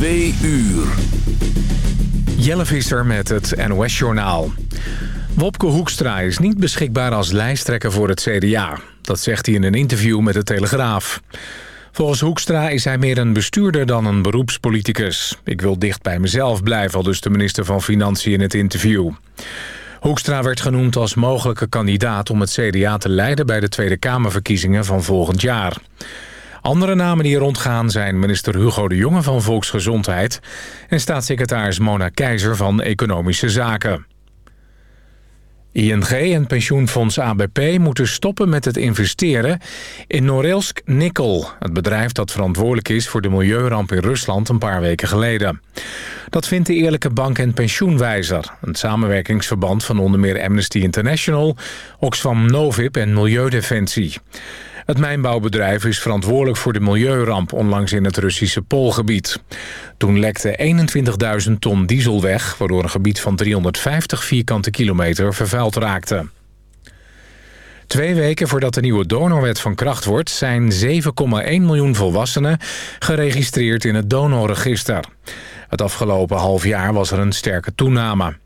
Twee uur. Jelle Visser met het NOS-journaal. Wopke Hoekstra is niet beschikbaar als lijsttrekker voor het CDA. Dat zegt hij in een interview met de Telegraaf. Volgens Hoekstra is hij meer een bestuurder dan een beroepspoliticus. Ik wil dicht bij mezelf blijven, al dus de minister van Financiën in het interview. Hoekstra werd genoemd als mogelijke kandidaat om het CDA te leiden... bij de Tweede Kamerverkiezingen van volgend jaar. Andere namen die rondgaan zijn minister Hugo de Jonge van Volksgezondheid... en staatssecretaris Mona Keizer van Economische Zaken. ING en pensioenfonds ABP moeten stoppen met het investeren in Norilsk Nikkel... het bedrijf dat verantwoordelijk is voor de milieuramp in Rusland een paar weken geleden. Dat vindt de Eerlijke Bank en Pensioenwijzer... een samenwerkingsverband van onder meer Amnesty International... Oxfam Novib en Milieudefensie. Het mijnbouwbedrijf is verantwoordelijk voor de milieuramp onlangs in het Russische Poolgebied. Toen lekte 21.000 ton diesel weg, waardoor een gebied van 350 vierkante kilometer vervuild raakte. Twee weken voordat de nieuwe donorwet van kracht wordt... zijn 7,1 miljoen volwassenen geregistreerd in het donorregister. Het afgelopen half jaar was er een sterke toename.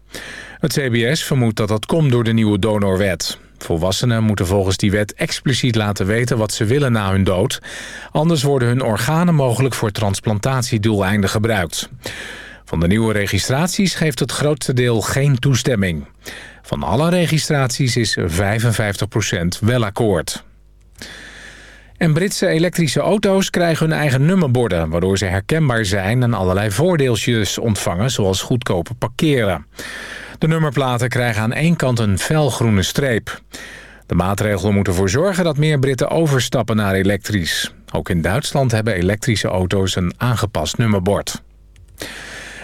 Het CBS vermoedt dat dat komt door de nieuwe donorwet. Volwassenen moeten volgens die wet expliciet laten weten wat ze willen na hun dood. Anders worden hun organen mogelijk voor transplantatiedoeleinden gebruikt. Van de nieuwe registraties geeft het grootste deel geen toestemming. Van alle registraties is 55% wel akkoord. En Britse elektrische auto's krijgen hun eigen nummerborden... waardoor ze herkenbaar zijn en allerlei voordeeltjes ontvangen... zoals goedkope parkeren. De nummerplaten krijgen aan één kant een felgroene streep. De maatregelen moeten ervoor zorgen dat meer Britten overstappen naar elektrisch. Ook in Duitsland hebben elektrische auto's een aangepast nummerbord.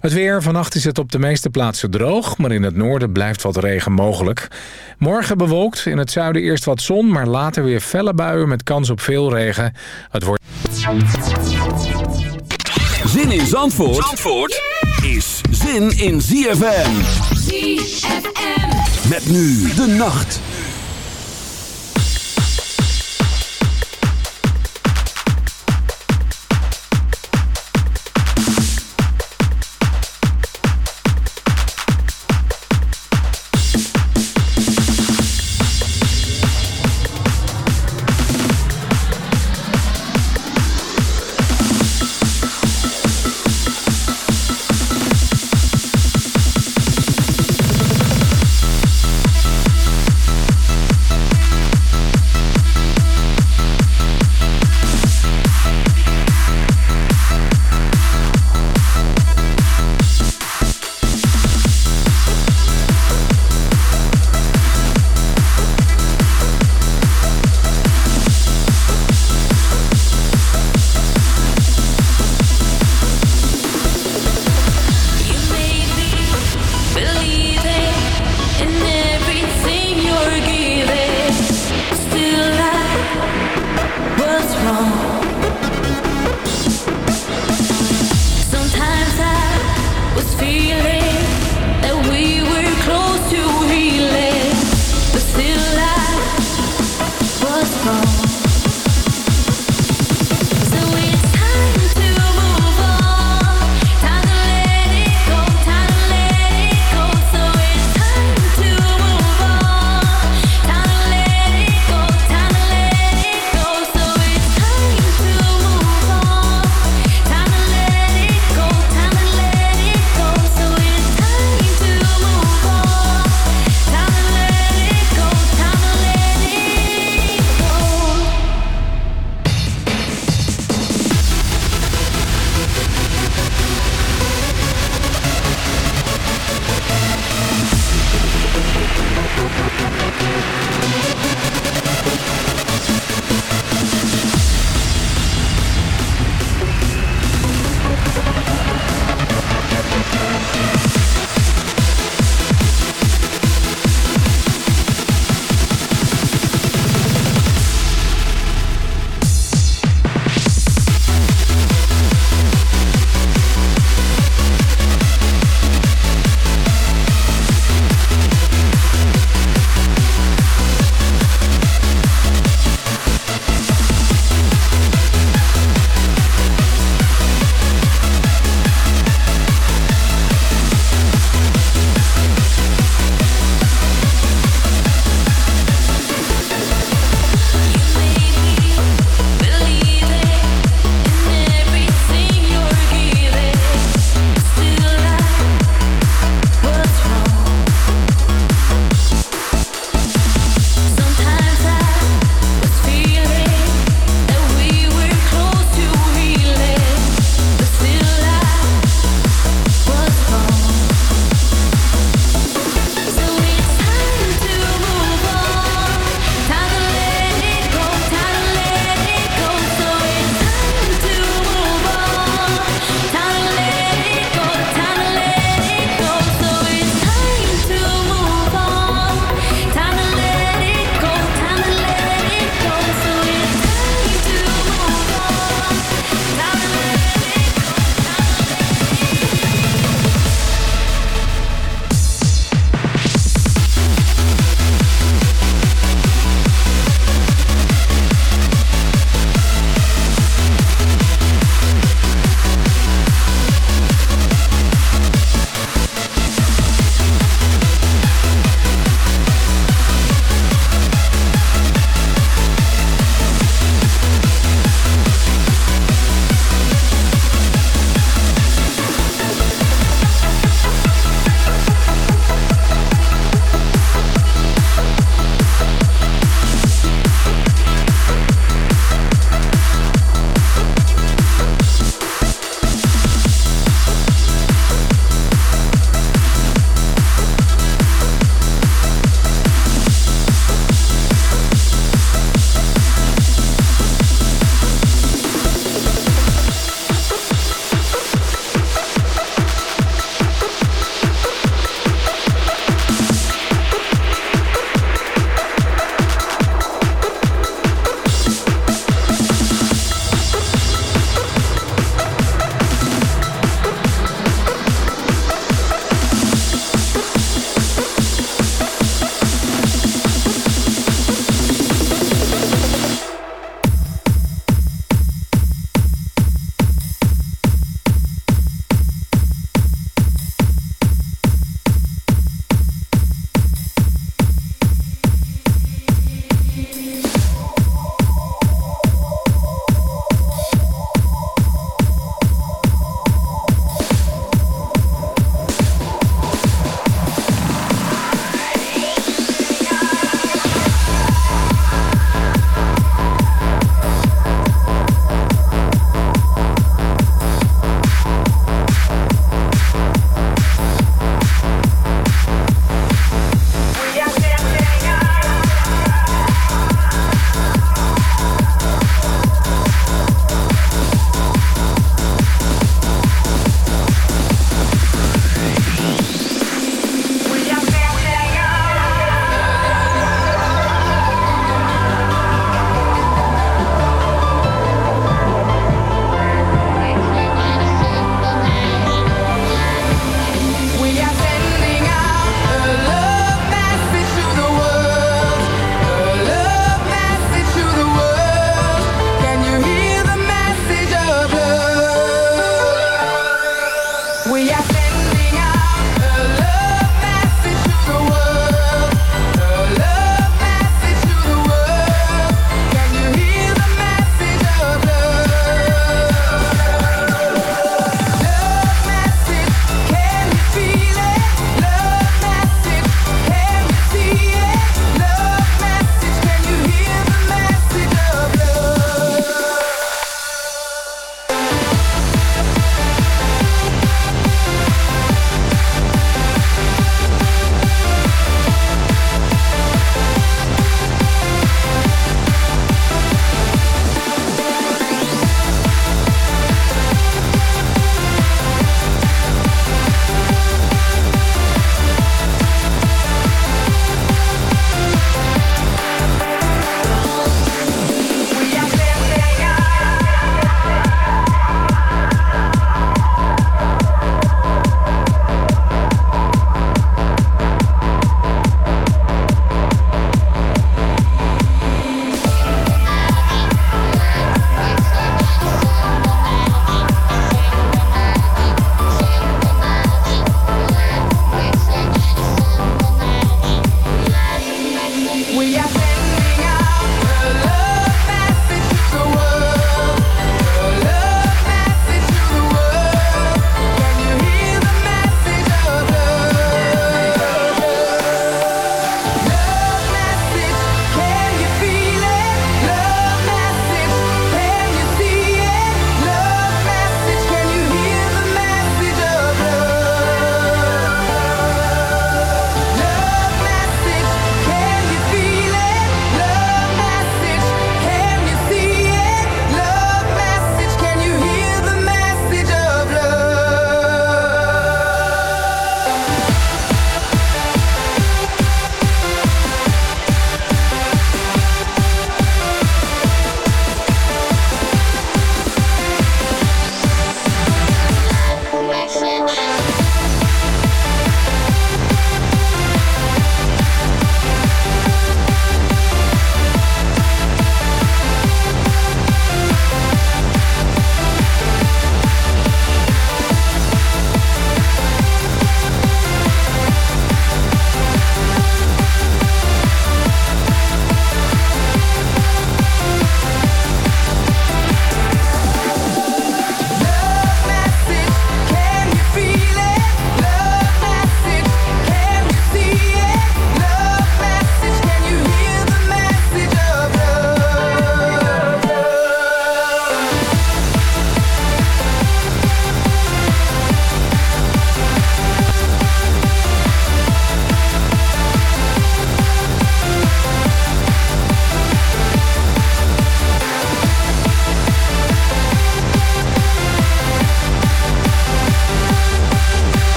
Het weer. Vannacht is het op de meeste plaatsen droog, maar in het noorden blijft wat regen mogelijk. Morgen bewolkt, in het zuiden eerst wat zon, maar later weer felle buien met kans op veel regen. Het wordt... Zin in Zandvoort, Zandvoort is zin in ZFM. Met nu de nacht.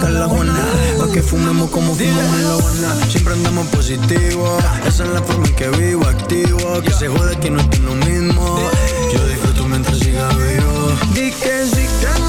rica que fumemos como fumamos en la buena. Siempre andamos positivo. Esa es la forma en que vivo, activo. Que se jode que no estoy lo mismo. Yo disfruto mientras siga vivo. Di que, que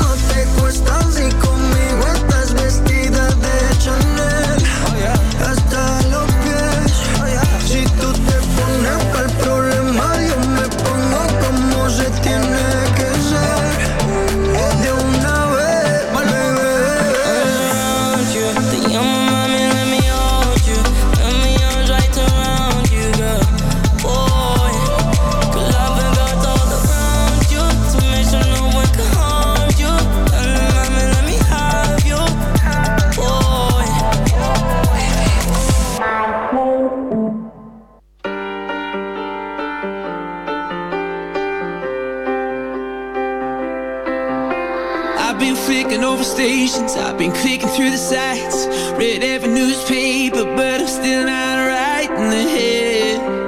been flicking over stations I've been clicking through the sites Read every newspaper But I'm still not right in the head.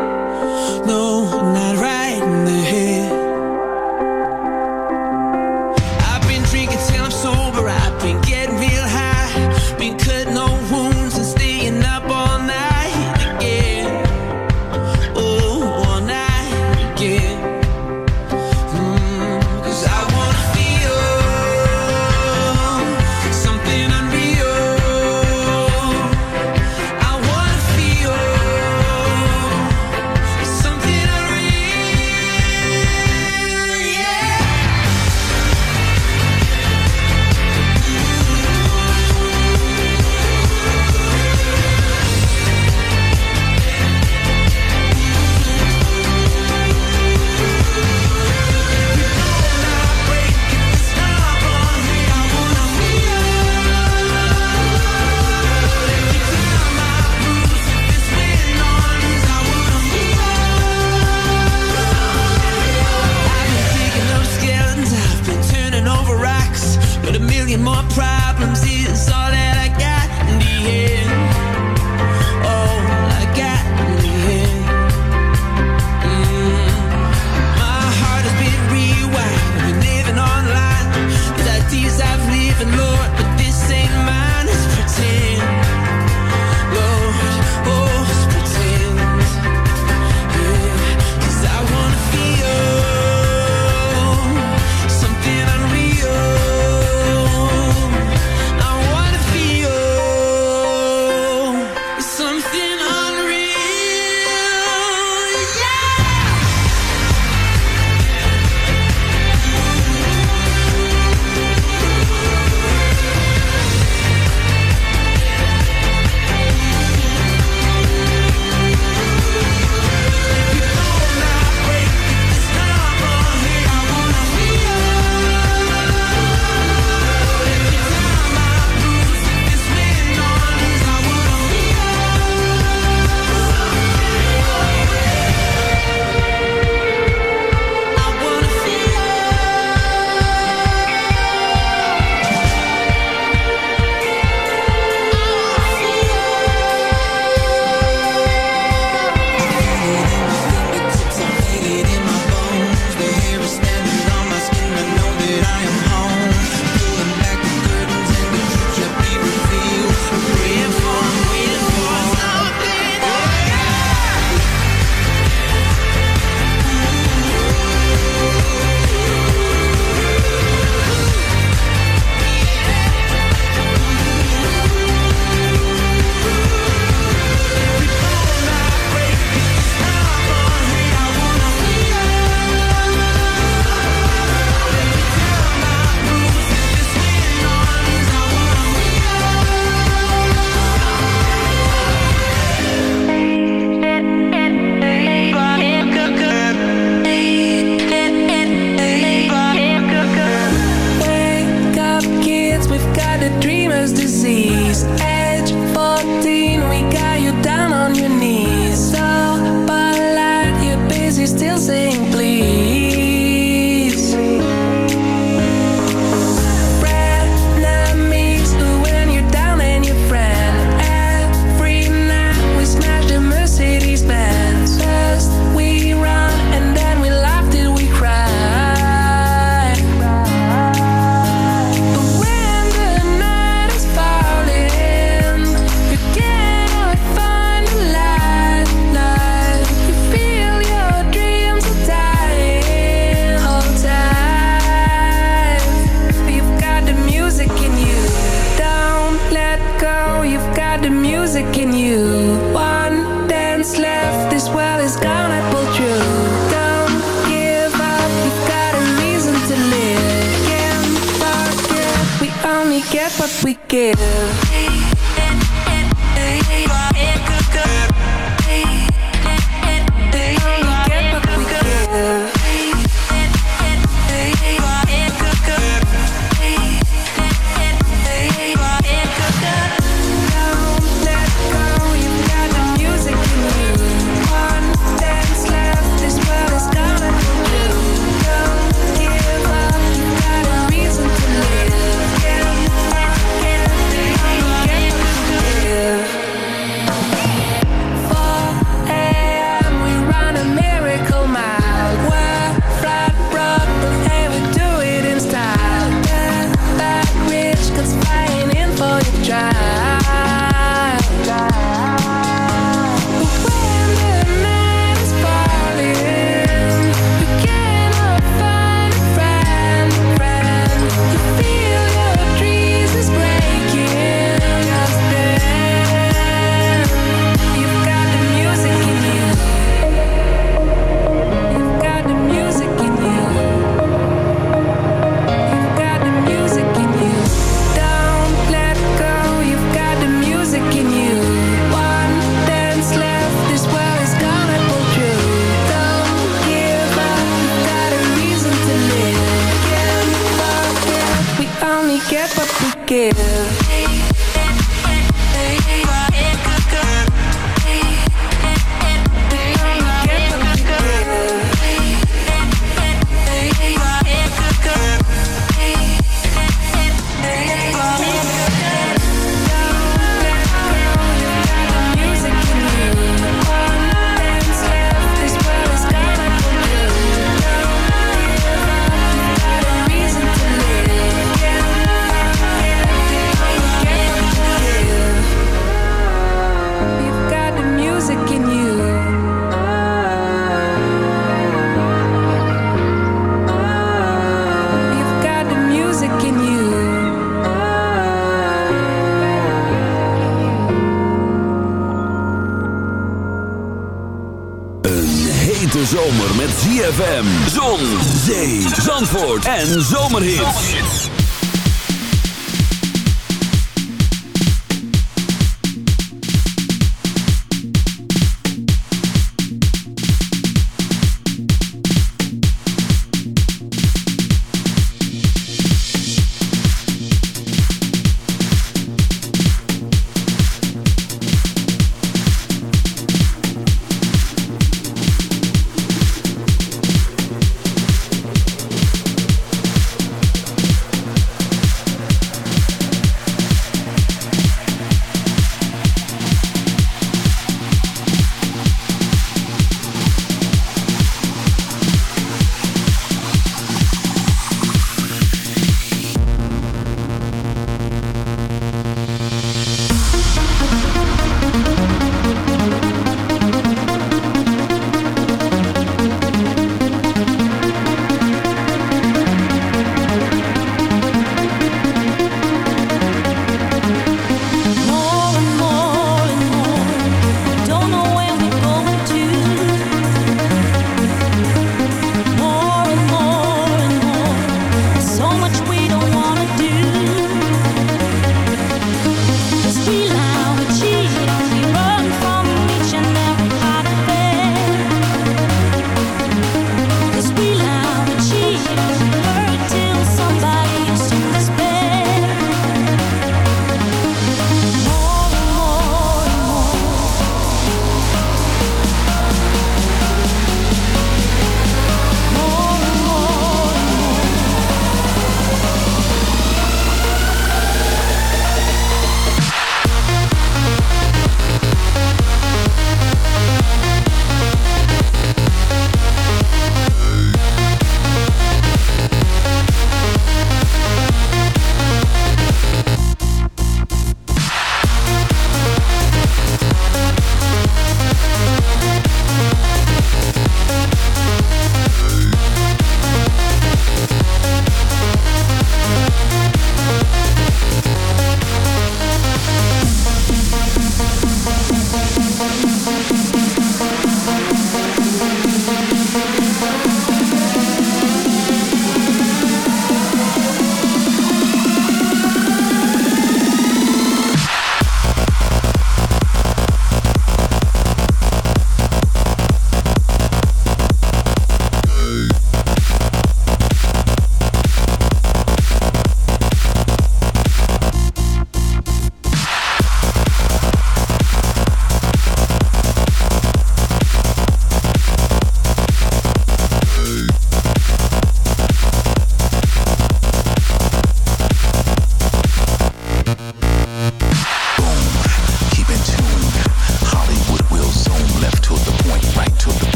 Zandvoort en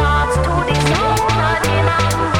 Dance to this song,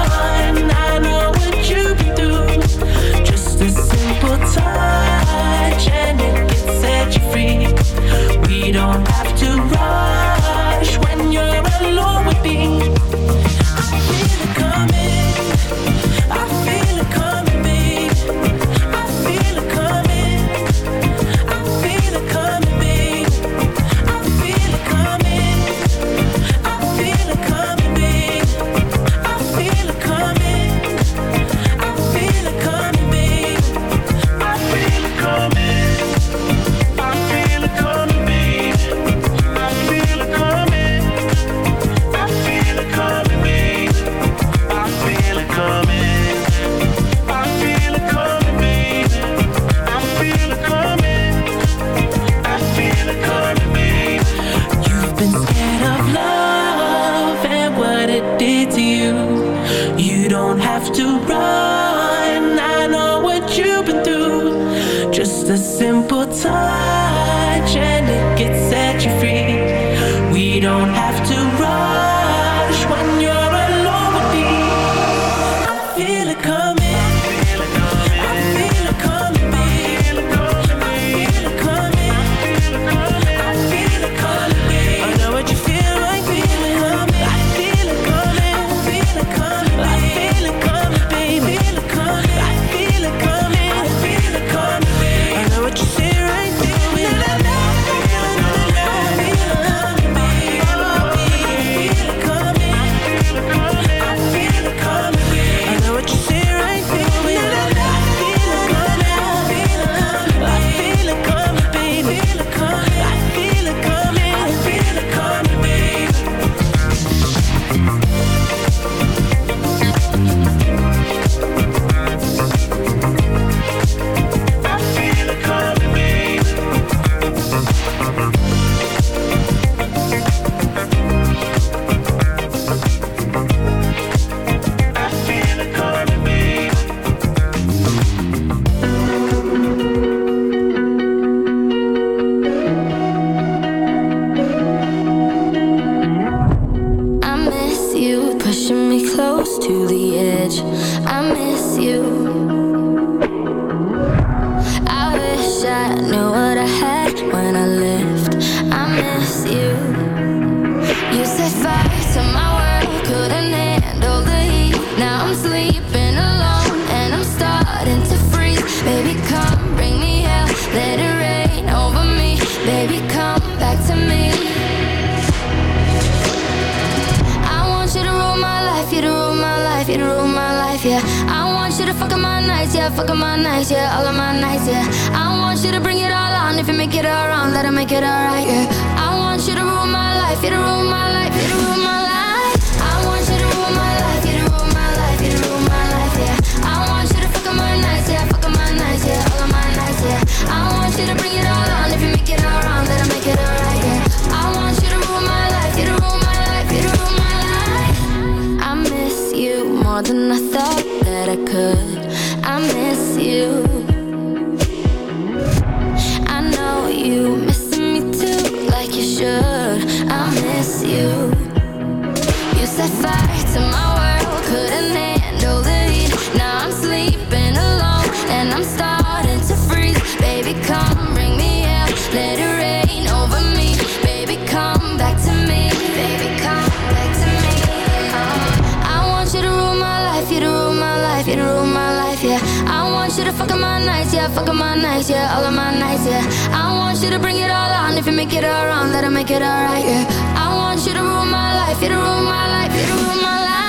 all of my nights, yeah. I want you to bring it all on. If you make it all wrong, let her make it all right, yeah. I want you to rule my life, you to rule my life, you to rule my life.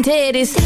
And titties.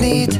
need